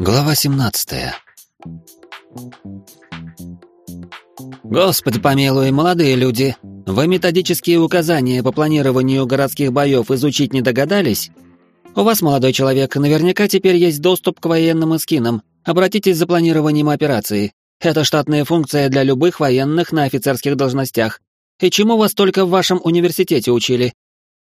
Глава 17. Господи помилуй, молодые люди, вы методические указания по планированию городских боев изучить не догадались? У вас, молодой человек, наверняка теперь есть доступ к военным эскинам. Обратитесь за планированием операции. Это штатная функция для любых военных на офицерских должностях. И чему вас только в вашем университете учили?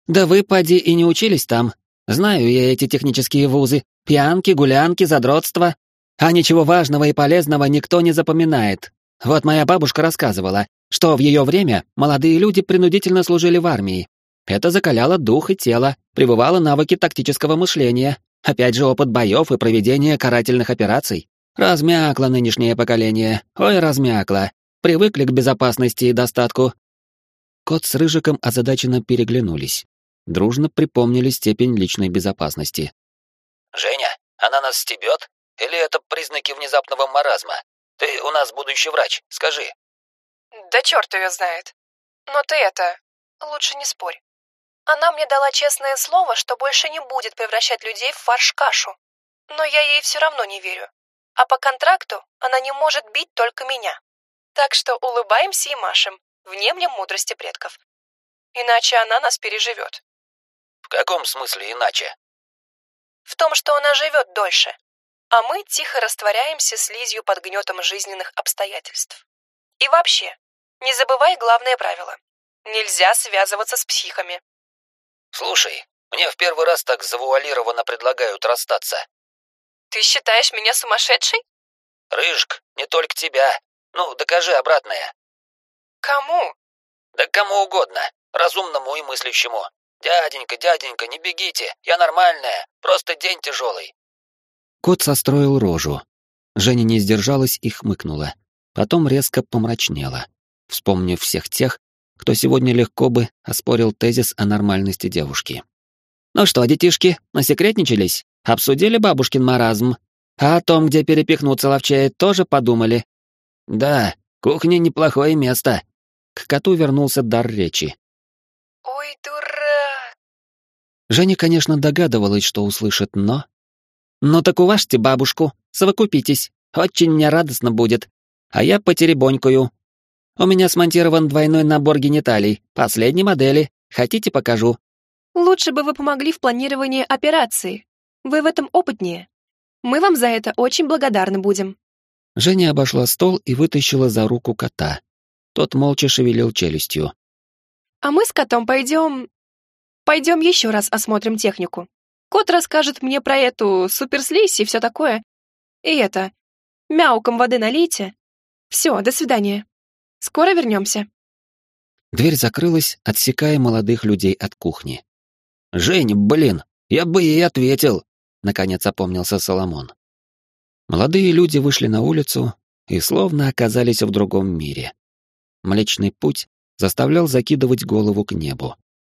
Да вы, поди, и не учились там. Знаю я эти технические вузы. Пьянки, гулянки, задротство. А ничего важного и полезного никто не запоминает. Вот моя бабушка рассказывала, что в ее время молодые люди принудительно служили в армии. Это закаляло дух и тело, прививало навыки тактического мышления, опять же опыт боев и проведения карательных операций. Размякло нынешнее поколение, ой, размякло. Привыкли к безопасности и достатку. Кот с Рыжиком озадаченно переглянулись. Дружно припомнили степень личной безопасности. «Женя, она нас стебет? Или это признаки внезапного маразма? Ты у нас будущий врач, скажи». «Да черт ее знает. Но ты это... Лучше не спорь. Она мне дала честное слово, что больше не будет превращать людей в фарш-кашу. Но я ей все равно не верю. А по контракту она не может бить только меня. Так что улыбаемся и машем, внемлем мудрости предков. Иначе она нас переживет. В каком смысле иначе? В том, что она живет дольше, а мы тихо растворяемся слизью под гнетом жизненных обстоятельств. И вообще, не забывай главное правило. Нельзя связываться с психами. Слушай, мне в первый раз так завуалированно предлагают расстаться. Ты считаешь меня сумасшедшей? Рыжик, не только тебя. Ну, докажи обратное. Кому? Да кому угодно, разумному и мыслящему. «Дяденька, дяденька, не бегите, я нормальная, просто день тяжелый». Кот состроил рожу. Женя не сдержалась и хмыкнула. Потом резко помрачнела, вспомнив всех тех, кто сегодня легко бы оспорил тезис о нормальности девушки. «Ну что, детишки, насекретничались? Обсудили бабушкин маразм? А о том, где перепихнуться ловчает, тоже подумали?» «Да, кухня неплохое место». К коту вернулся дар речи. «Ой, дурак!» Женя, конечно, догадывалась, что услышит, но... «Ну так уважьте бабушку, совокупитесь, очень мне радостно будет. А я потеребонькую. У меня смонтирован двойной набор гениталий, последней модели. Хотите, покажу?» «Лучше бы вы помогли в планировании операции. Вы в этом опытнее. Мы вам за это очень благодарны будем». Женя обошла стол и вытащила за руку кота. Тот молча шевелил челюстью. А мы с котом пойдем... Пойдем еще раз осмотрим технику. Кот расскажет мне про эту суперслизь и все такое. И это... Мяуком воды налейте. Все, до свидания. Скоро вернемся. Дверь закрылась, отсекая молодых людей от кухни. «Жень, блин, я бы ей ответил!» — наконец опомнился Соломон. Молодые люди вышли на улицу и словно оказались в другом мире. Млечный путь заставлял закидывать голову к небу.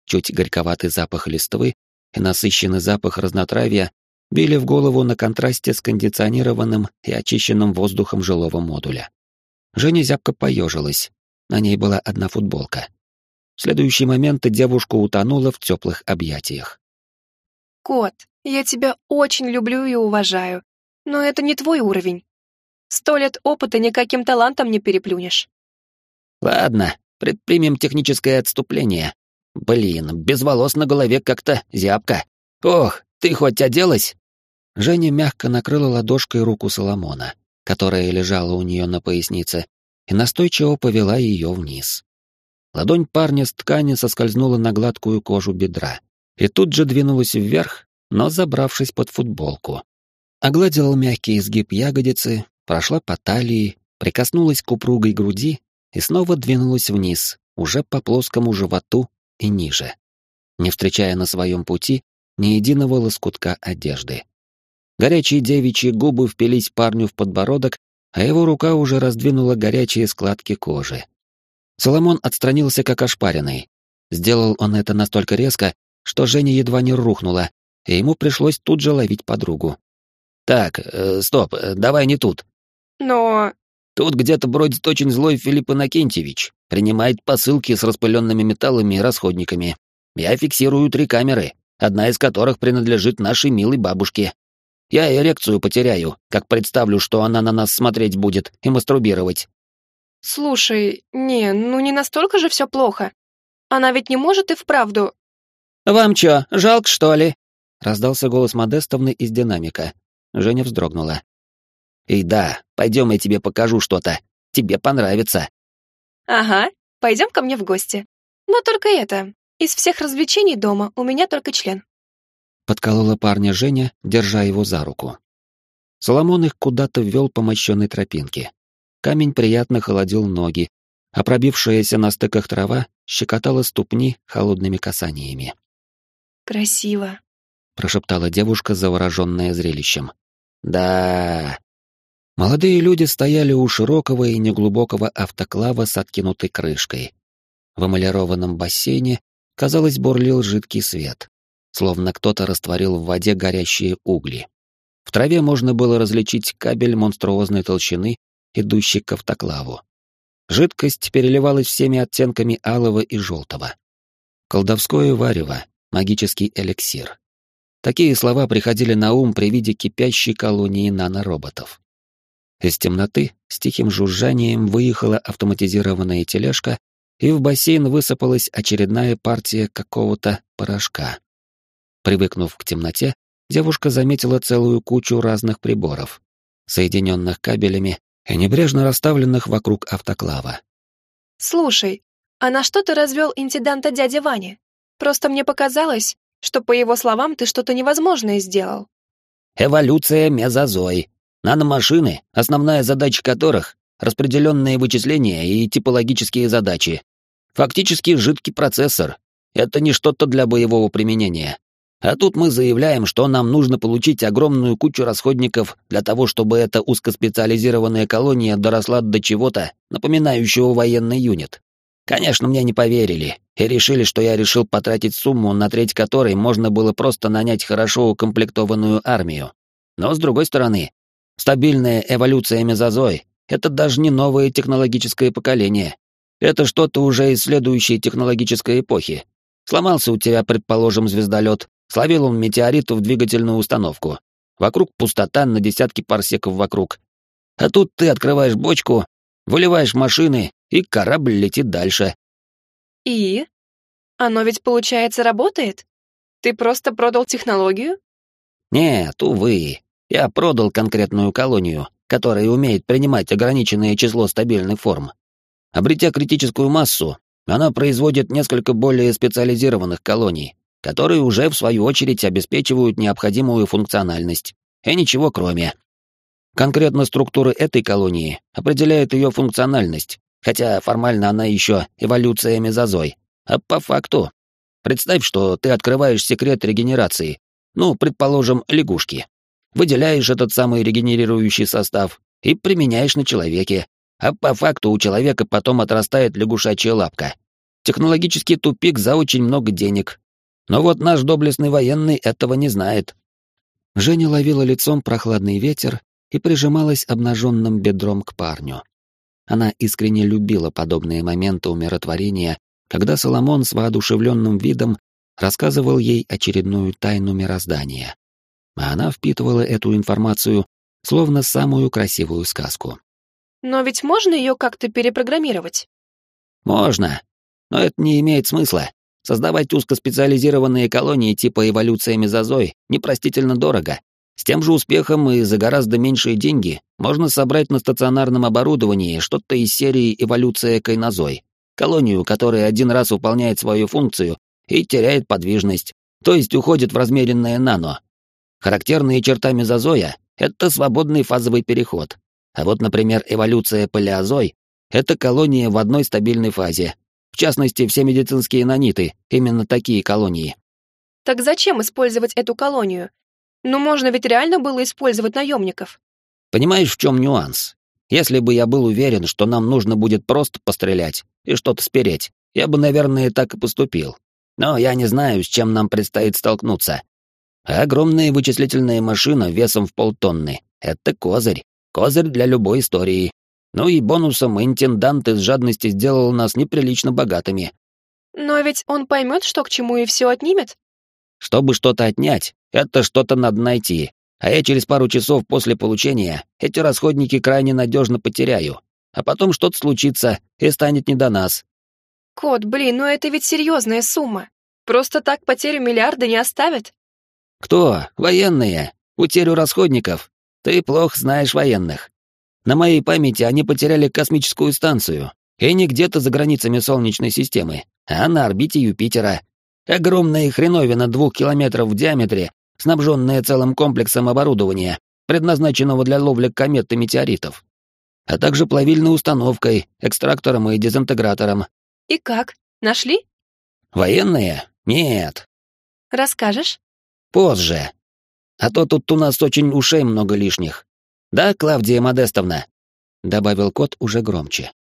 Чуть горьковатый запах листвы и насыщенный запах разнотравья били в голову на контрасте с кондиционированным и очищенным воздухом жилого модуля. Женя зябко поежилась. На ней была одна футболка. В следующий момент девушка утонула в теплых объятиях. «Кот, я тебя очень люблю и уважаю, но это не твой уровень. Сто лет опыта никаким талантом не переплюнешь». «Ладно, Предпримем техническое отступление. Блин, без волос на голове как-то зябко. Ох, ты хоть оделась?» Женя мягко накрыла ладошкой руку Соломона, которая лежала у нее на пояснице, и настойчиво повела ее вниз. Ладонь парня с ткани соскользнула на гладкую кожу бедра и тут же двинулась вверх, но забравшись под футболку. Огладила мягкий изгиб ягодицы, прошла по талии, прикоснулась к упругой груди и снова двинулась вниз, уже по плоскому животу и ниже, не встречая на своем пути ни единого лоскутка одежды. Горячие девичьи губы впились парню в подбородок, а его рука уже раздвинула горячие складки кожи. Соломон отстранился как ошпаренный. Сделал он это настолько резко, что Женя едва не рухнула, и ему пришлось тут же ловить подругу. «Так, э, стоп, э, давай не тут». «Но...» Тут где-то бродит очень злой Филипп Иннокентьевич, принимает посылки с распыленными металлами и расходниками. Я фиксирую три камеры, одна из которых принадлежит нашей милой бабушке. Я эрекцию потеряю, как представлю, что она на нас смотреть будет и мастурбировать. Слушай, не, ну не настолько же все плохо. Она ведь не может и вправду... Вам чё, жалко, что ли? Раздался голос Модестовны из динамика. Женя вздрогнула. И да, пойдем я тебе покажу что-то. Тебе понравится. Ага, пойдем ко мне в гости. Но только это, из всех развлечений дома у меня только член. Подколола парня Женя, держа его за руку. Соломон их куда-то ввел по мощенной тропинке. Камень приятно холодил ноги, а пробившаяся на стыках трава щекотала ступни холодными касаниями. «Красиво», — прошептала девушка, завороженная зрелищем. «Да...» Молодые люди стояли у широкого и неглубокого автоклава с откинутой крышкой. В эмалированном бассейне, казалось, бурлил жидкий свет, словно кто-то растворил в воде горящие угли. В траве можно было различить кабель монструозной толщины, идущий к автоклаву. Жидкость переливалась всеми оттенками алого и желтого. Колдовское варево, магический эликсир. Такие слова приходили на ум при виде кипящей колонии нанороботов. Из темноты с тихим жужжанием выехала автоматизированная тележка, и в бассейн высыпалась очередная партия какого-то порошка. Привыкнув к темноте, девушка заметила целую кучу разных приборов, соединенных кабелями и небрежно расставленных вокруг автоклава. «Слушай, а на что ты развел интенданта дяди Вани? Просто мне показалось, что, по его словам, ты что-то невозможное сделал». «Эволюция мезозой», Наномашины, основная задача которых — распределенные вычисления и типологические задачи. Фактически жидкий процессор. Это не что-то для боевого применения. А тут мы заявляем, что нам нужно получить огромную кучу расходников для того, чтобы эта узкоспециализированная колония доросла до чего-то, напоминающего военный юнит. Конечно, мне не поверили и решили, что я решил потратить сумму, на треть которой можно было просто нанять хорошо укомплектованную армию. Но, с другой стороны, Стабильная эволюция мезозой — это даже не новое технологическое поколение. Это что-то уже из следующей технологической эпохи. Сломался у тебя, предположим, звездолет, словил он метеориту в двигательную установку. Вокруг пустота на десятки парсеков вокруг. А тут ты открываешь бочку, выливаешь машины, и корабль летит дальше. И? Оно ведь, получается, работает? Ты просто продал технологию? Нет, увы. Я продал конкретную колонию, которая умеет принимать ограниченное число стабильных форм. Обретя критическую массу, она производит несколько более специализированных колоний, которые уже, в свою очередь, обеспечивают необходимую функциональность. И ничего кроме. Конкретно структура этой колонии определяет ее функциональность, хотя формально она еще эволюция мезозой. А по факту, представь, что ты открываешь секрет регенерации, ну, предположим, лягушки выделяешь этот самый регенерирующий состав и применяешь на человеке, а по факту у человека потом отрастает лягушачья лапка. Технологический тупик за очень много денег. Но вот наш доблестный военный этого не знает. Женя ловила лицом прохладный ветер и прижималась обнаженным бедром к парню. Она искренне любила подобные моменты умиротворения, когда Соломон с воодушевленным видом рассказывал ей очередную тайну мироздания а она впитывала эту информацию словно самую красивую сказку. Но ведь можно ее как-то перепрограммировать? Можно, но это не имеет смысла. Создавать узкоспециализированные колонии типа эволюция мезозой непростительно дорого. С тем же успехом и за гораздо меньшие деньги можно собрать на стационарном оборудовании что-то из серии эволюция кайнозой, колонию, которая один раз выполняет свою функцию и теряет подвижность, то есть уходит в размеренное нано, Характерные черта мезозоя — это свободный фазовый переход. А вот, например, эволюция палеозой — это колония в одной стабильной фазе. В частности, все медицинские наниты — именно такие колонии. Так зачем использовать эту колонию? Ну, можно ведь реально было использовать наемников. Понимаешь, в чем нюанс? Если бы я был уверен, что нам нужно будет просто пострелять и что-то спереть, я бы, наверное, так и поступил. Но я не знаю, с чем нам предстоит столкнуться. А огромная вычислительная машина весом в полтонны — это козырь. Козырь для любой истории. Ну и бонусом интендант из жадности сделал нас неприлично богатыми. Но ведь он поймет, что к чему и все отнимет. Чтобы что-то отнять, это что-то надо найти. а я через пару часов после получения эти расходники крайне надежно потеряю, а потом что-то случится и станет не до нас. Кот, блин, ну это ведь серьезная сумма. Просто так потерю миллиарда не оставят. Кто? Военные. Утерю расходников. Ты плохо знаешь военных. На моей памяти они потеряли космическую станцию. И не где-то за границами Солнечной системы, а на орбите Юпитера. Огромная хреновина двух километров в диаметре, снабженная целым комплексом оборудования, предназначенного для ловли комет и метеоритов. А также плавильной установкой, экстрактором и дезинтегратором. И как? Нашли? Военные? Нет. Расскажешь? Позже. А то тут у нас очень ушей много лишних. Да, Клавдия Модестовна? Добавил кот уже громче.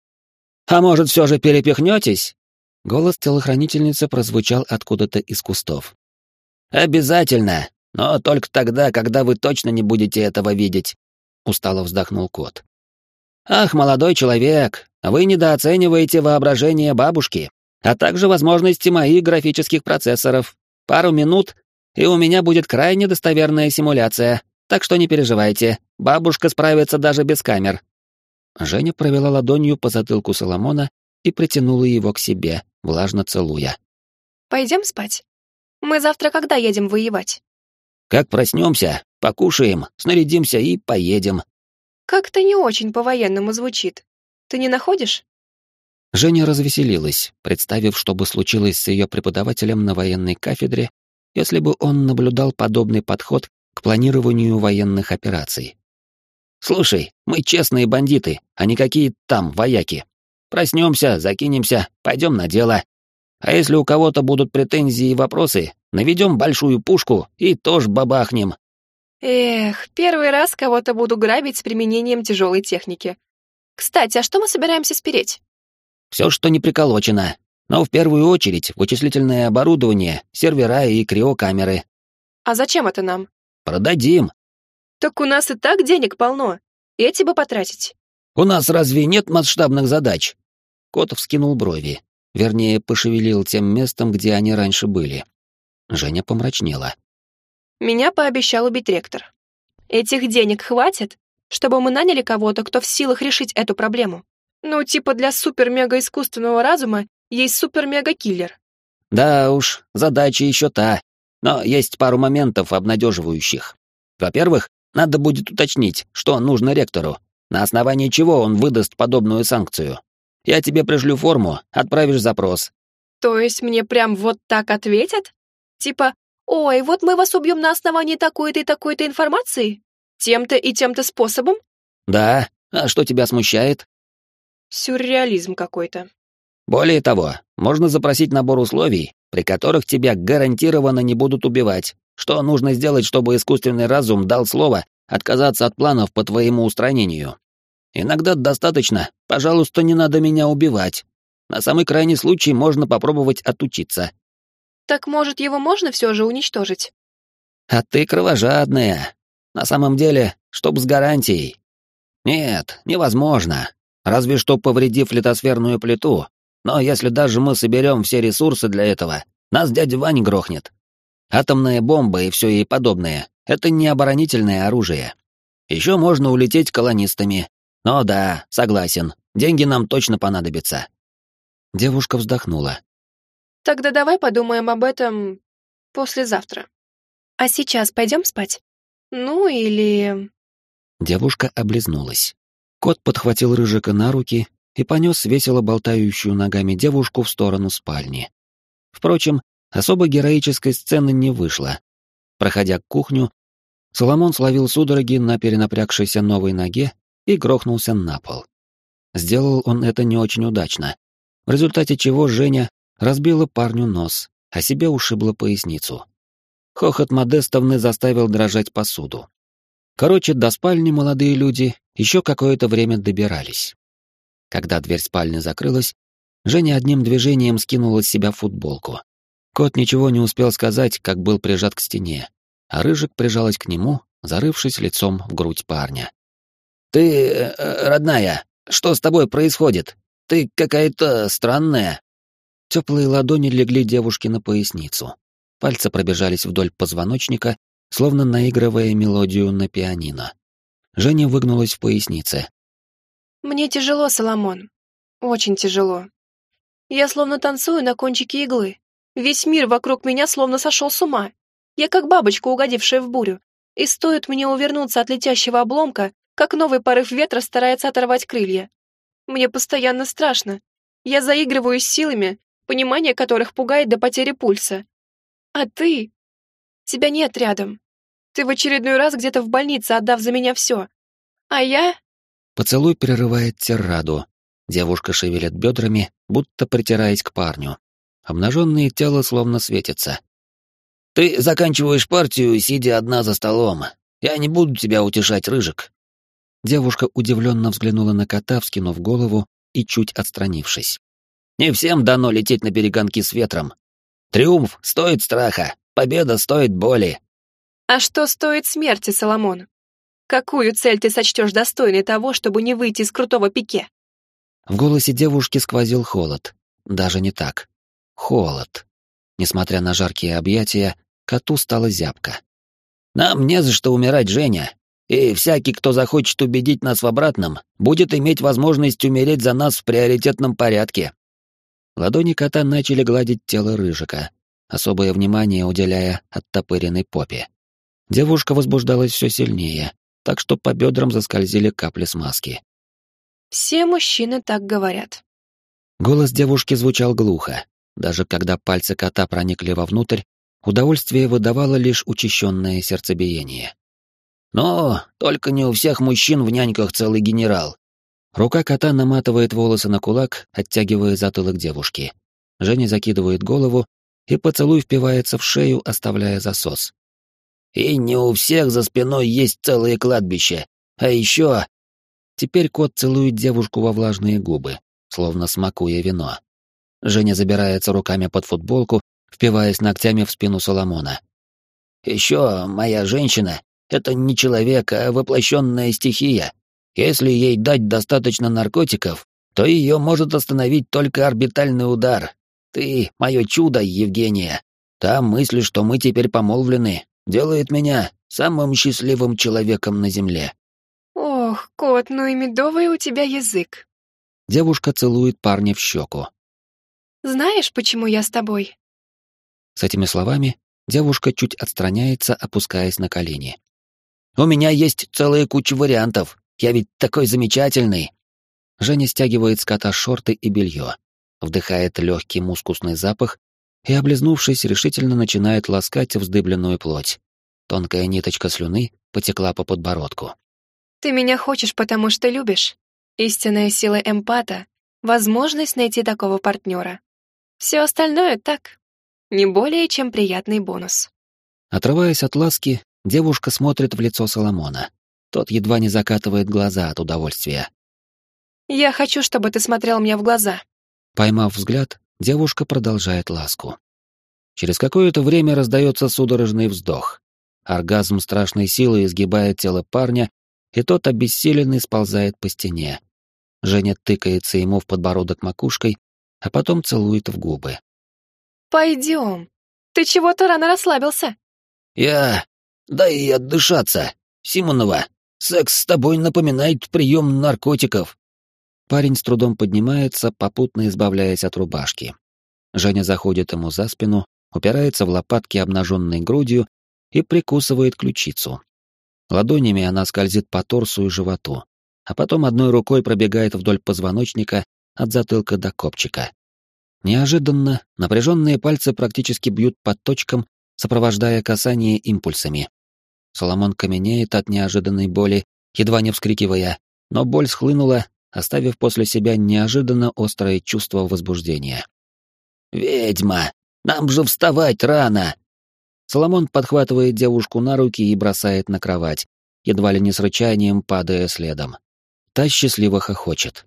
А может, все же перепихнетесь? Голос телохранительницы прозвучал откуда-то из кустов. «Обязательно, но только тогда, когда вы точно не будете этого видеть», — устало вздохнул кот. «Ах, молодой человек, вы недооцениваете воображение бабушки, а также возможности моих графических процессоров. Пару минут, и у меня будет крайне достоверная симуляция, так что не переживайте, бабушка справится даже без камер». Женя провела ладонью по затылку Соломона и притянула его к себе, влажно целуя. «Пойдем спать? Мы завтра когда едем воевать?» «Как проснемся, покушаем, снарядимся и поедем». «Как-то не очень по-военному звучит. Ты не находишь?» Женя развеселилась, представив, что бы случилось с ее преподавателем на военной кафедре, если бы он наблюдал подобный подход к планированию военных операций. «Слушай, мы честные бандиты, а не какие там вояки. Проснемся, закинемся, пойдем на дело. А если у кого-то будут претензии и вопросы, наведем большую пушку и тоже бабахнем. Эх, первый раз кого-то буду грабить с применением тяжелой техники. Кстати, а что мы собираемся спереть? Все, что не приколочено. Но в первую очередь вычислительное оборудование, сервера и криокамеры. А зачем это нам? Продадим. Так у нас и так денег полно. Эти бы потратить. У нас разве нет масштабных задач? Кот вскинул брови, вернее, пошевелил тем местом, где они раньше были. Женя помрачнела. Меня пообещал убить ректор. Этих денег хватит, чтобы мы наняли кого-то, кто в силах решить эту проблему. Ну, типа для супер-мега-искусственного разума есть супер-мега-киллер. Да уж, задача еще та. Но есть пару моментов обнадеживающих. Во-первых, надо будет уточнить, что нужно ректору, на основании чего он выдаст подобную санкцию. Я тебе пришлю форму, отправишь запрос. То есть мне прям вот так ответят? Типа, ой, вот мы вас убьем на основании такой-то и такой-то информации? Тем-то и тем-то способом? Да, а что тебя смущает? Сюрреализм какой-то. Более того, можно запросить набор условий, при которых тебя гарантированно не будут убивать. Что нужно сделать, чтобы искусственный разум дал слово отказаться от планов по твоему устранению? Иногда достаточно, пожалуйста, не надо меня убивать. На самый крайний случай можно попробовать отучиться. Так, может, его можно все же уничтожить? А ты кровожадная. На самом деле, чтоб с гарантией. Нет, невозможно. Разве что повредив литосферную плиту. Но если даже мы соберем все ресурсы для этого, нас дядя Вань грохнет. Атомная бомба и все ей подобное — это не оборонительное оружие. Еще можно улететь колонистами, «Ну да, согласен. Деньги нам точно понадобятся». Девушка вздохнула. «Тогда давай подумаем об этом послезавтра. А сейчас пойдем спать? Ну или...» Девушка облизнулась. Кот подхватил Рыжика на руки и понес весело болтающую ногами девушку в сторону спальни. Впрочем, особо героической сцены не вышло. Проходя к кухню, Соломон словил судороги на перенапрягшейся новой ноге и грохнулся на пол. Сделал он это не очень удачно, в результате чего Женя разбила парню нос, а себе ушибла поясницу. Хохот Модестовны заставил дрожать посуду. Короче, до спальни молодые люди еще какое-то время добирались. Когда дверь спальни закрылась, Женя одним движением скинула с себя футболку. Кот ничего не успел сказать, как был прижат к стене, а Рыжик прижалась к нему, зарывшись лицом в грудь парня. «Ты, э, родная, что с тобой происходит? Ты какая-то странная». Теплые ладони легли девушке на поясницу. Пальцы пробежались вдоль позвоночника, словно наигрывая мелодию на пианино. Женя выгнулась в пояснице. «Мне тяжело, Соломон. Очень тяжело. Я словно танцую на кончике иглы. Весь мир вокруг меня словно сошел с ума. Я как бабочка, угодившая в бурю. И стоит мне увернуться от летящего обломка, как новый порыв ветра старается оторвать крылья. Мне постоянно страшно. Я заигрываю с силами, понимание которых пугает до потери пульса. А ты? Тебя нет рядом. Ты в очередной раз где-то в больнице, отдав за меня все. А я... Поцелуй прерывает тираду. Девушка шевелит бедрами, будто притираясь к парню. Обнаженное тело словно светится. «Ты заканчиваешь партию, сидя одна за столом. Я не буду тебя утешать, Рыжик». Девушка удивленно взглянула на кота, вскинув голову и чуть отстранившись. «Не всем дано лететь на перегонки с ветром. Триумф стоит страха, победа стоит боли». «А что стоит смерти, Соломон? Какую цель ты сочтешь достойной того, чтобы не выйти из крутого пике?» В голосе девушки сквозил холод. Даже не так. Холод. Несмотря на жаркие объятия, коту стало зябко. «Нам не за что умирать, Женя. И всякий, кто захочет убедить нас в обратном, будет иметь возможность умереть за нас в приоритетном порядке». Ладони кота начали гладить тело Рыжика, особое внимание уделяя оттопыренной попе. Девушка возбуждалась все сильнее, так что по бедрам заскользили капли смазки. Все мужчины так говорят. Голос девушки звучал глухо. Даже когда пальцы кота проникли вовнутрь, удовольствие выдавало лишь учащенное сердцебиение. «Но только не у всех мужчин в няньках целый генерал». Рука кота наматывает волосы на кулак, оттягивая затылок девушки. Женя закидывает голову, и поцелуй впивается в шею, оставляя засос. «И не у всех за спиной есть целое кладбище. А еще Теперь кот целует девушку во влажные губы, словно смакуя вино. Женя забирается руками под футболку, впиваясь ногтями в спину Соломона. «Еще моя женщина — это не человек, а воплощенная стихия. Если ей дать достаточно наркотиков, то ее может остановить только орбитальный удар. Ты — мое чудо, Евгения. Та мысль, что мы теперь помолвлены, делает меня самым счастливым человеком на Земле. Ох, кот, ну и медовый у тебя язык. Девушка целует парня в щеку. Знаешь, почему я с тобой? С этими словами девушка чуть отстраняется, опускаясь на колени. У меня есть целая куча вариантов. Я ведь такой замечательный. Женя стягивает с кота шорты и белье, вдыхает легкий мускусный запах и, облизнувшись, решительно начинает ласкать вздыбленную плоть. Тонкая ниточка слюны потекла по подбородку. Ты меня хочешь, потому что любишь. Истинная сила эмпата — возможность найти такого партнера. Все остальное так, не более чем приятный бонус. Отрываясь от ласки, девушка смотрит в лицо Соломона. Тот едва не закатывает глаза от удовольствия. «Я хочу, чтобы ты смотрел мне в глаза». Поймав взгляд, девушка продолжает ласку. Через какое-то время раздается судорожный вздох. Оргазм страшной силы изгибает тело парня и тот обессиленный сползает по стене. Женя тыкается ему в подбородок макушкой, а потом целует в губы. «Пойдем. Ты чего-то рано расслабился». «Я... Дай отдышаться. Симонова, секс с тобой напоминает прием наркотиков». Парень с трудом поднимается, попутно избавляясь от рубашки. Женя заходит ему за спину, упирается в лопатки обнаженной грудью и прикусывает ключицу. Ладонями она скользит по торсу и животу, а потом одной рукой пробегает вдоль позвоночника от затылка до копчика. Неожиданно напряженные пальцы практически бьют по точкам, сопровождая касание импульсами. Соломон каменеет от неожиданной боли, едва не вскрикивая, но боль схлынула, оставив после себя неожиданно острое чувство возбуждения. «Ведьма! Нам же вставать рано!» Соломон подхватывает девушку на руки и бросает на кровать, едва ли не с рычанием падая следом. Та счастливо хохочет.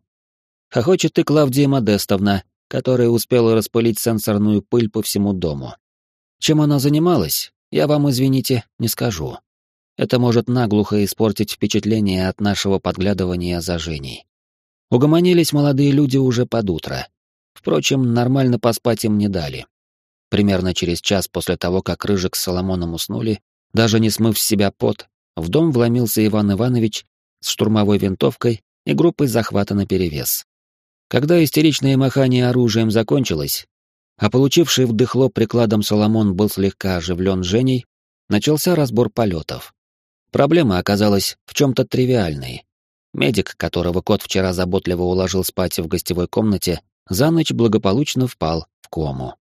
Хохочет и Клавдия Модестовна, которая успела распылить сенсорную пыль по всему дому. Чем она занималась, я вам, извините, не скажу. Это может наглухо испортить впечатление от нашего подглядывания за Женей. Угомонились молодые люди уже под утро. Впрочем, нормально поспать им не дали. Примерно через час после того, как Рыжик с Соломоном уснули, Даже не смыв с себя пот, в дом вломился Иван Иванович с штурмовой винтовкой и группой захвата наперевес. Когда истеричное махание оружием закончилось, а получивший вдыхло прикладом Соломон был слегка оживлен Женей, начался разбор полетов. Проблема оказалась в чем-то тривиальной. Медик, которого кот вчера заботливо уложил спать в гостевой комнате, за ночь благополучно впал в кому.